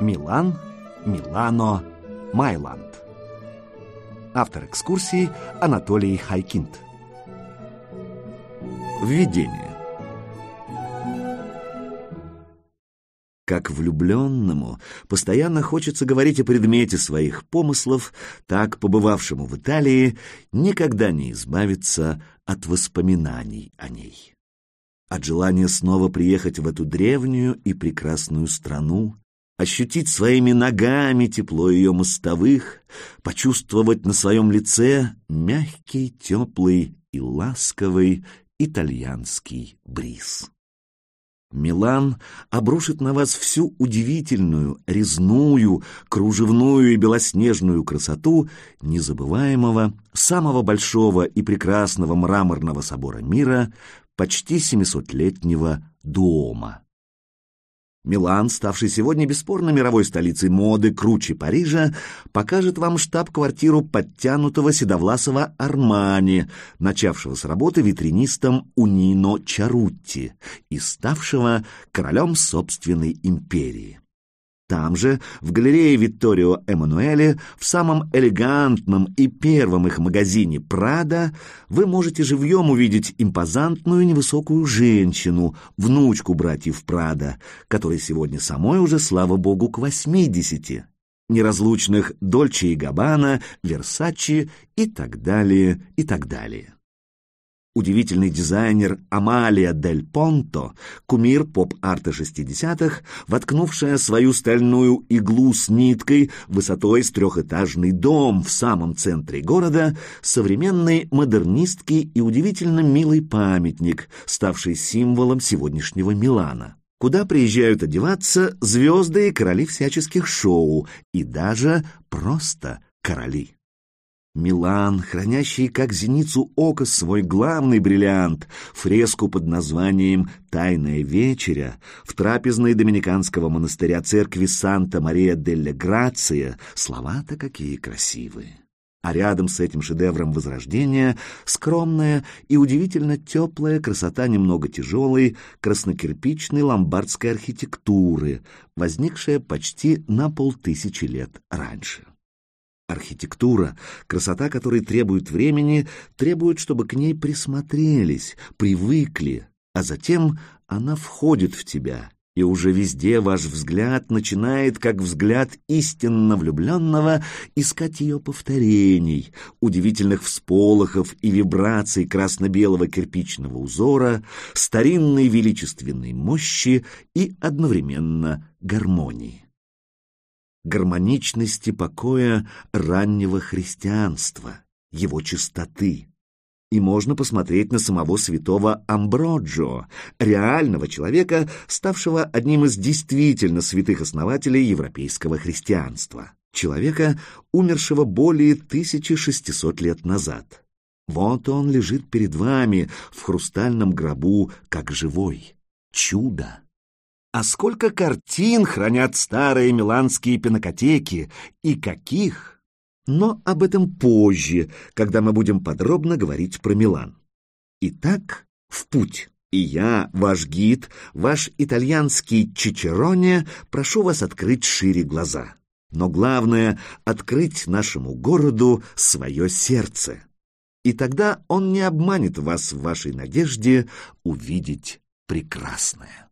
Милан, Милано, Майланд. Автор экскурсии Анатолий Хайкинд. Введение. Как влюбленному постоянно хочется говорить о предмете своих помыслов, так, побывавшему в Италии, никогда не избавиться от воспоминаний о ней. От желания снова приехать в эту древнюю и прекрасную страну, ощутить своими ногами тепло ее мостовых, почувствовать на своем лице мягкий, теплый и ласковый итальянский бриз. Милан обрушит на вас всю удивительную, резную, кружевную и белоснежную красоту незабываемого, самого большого и прекрасного мраморного собора мира, почти 700-летнего Дуома. Милан, ставший сегодня бесспорно мировой столицей моды круче Парижа, покажет вам штаб-квартиру подтянутого седовласого Армани, начавшего с работы витринистом Унино Чарутти и ставшего королем собственной империи. Там же, в галерее Витторио Эммануэле, в самом элегантном и первом их магазине «Прада», вы можете живьем увидеть импозантную невысокую женщину, внучку братьев Прада, которой сегодня самой уже, слава богу, к восьмидесяти, неразлучных Дольче и Габбана, Версачи и так далее, и так далее. Удивительный дизайнер Амалия Дель Понто, кумир поп-арта 60-х, воткнувшая свою стальную иглу с ниткой высотой с трехэтажный дом в самом центре города, современный модернистский и удивительно милый памятник, ставший символом сегодняшнего Милана куда приезжают одеваться звезды и короли всяческих шоу, и даже просто короли. Милан, хранящий как зеницу ока свой главный бриллиант, фреску под названием «Тайная вечеря» в трапезной доминиканского монастыря церкви Санта-Мария-делля-Грация, слова-то какие красивые. А рядом с этим шедевром Возрождения скромная и удивительно теплая красота немного тяжелой краснокирпичной ломбардской архитектуры, возникшая почти на полтысячи лет раньше. Архитектура, красота которой требует времени, требует, чтобы к ней присмотрелись, привыкли, а затем она входит в тебя, и уже везде ваш взгляд начинает, как взгляд истинно влюбленного, искать ее повторений, удивительных всполохов и вибраций красно-белого кирпичного узора, старинной величественной мощи и одновременно гармонии гармоничности покоя раннего христианства, его чистоты. И можно посмотреть на самого святого Амброджо, реального человека, ставшего одним из действительно святых основателей европейского христианства. Человека, умершего более 1600 лет назад. Вот он лежит перед вами в хрустальном гробу, как живой. Чудо! А сколько картин хранят старые миланские пинокотеки, и каких! Но об этом позже, когда мы будем подробно говорить про Милан. Итак, в путь. И я, ваш гид, ваш итальянский чичероне, прошу вас открыть шире глаза. Но главное — открыть нашему городу свое сердце. И тогда он не обманет вас в вашей надежде увидеть прекрасное.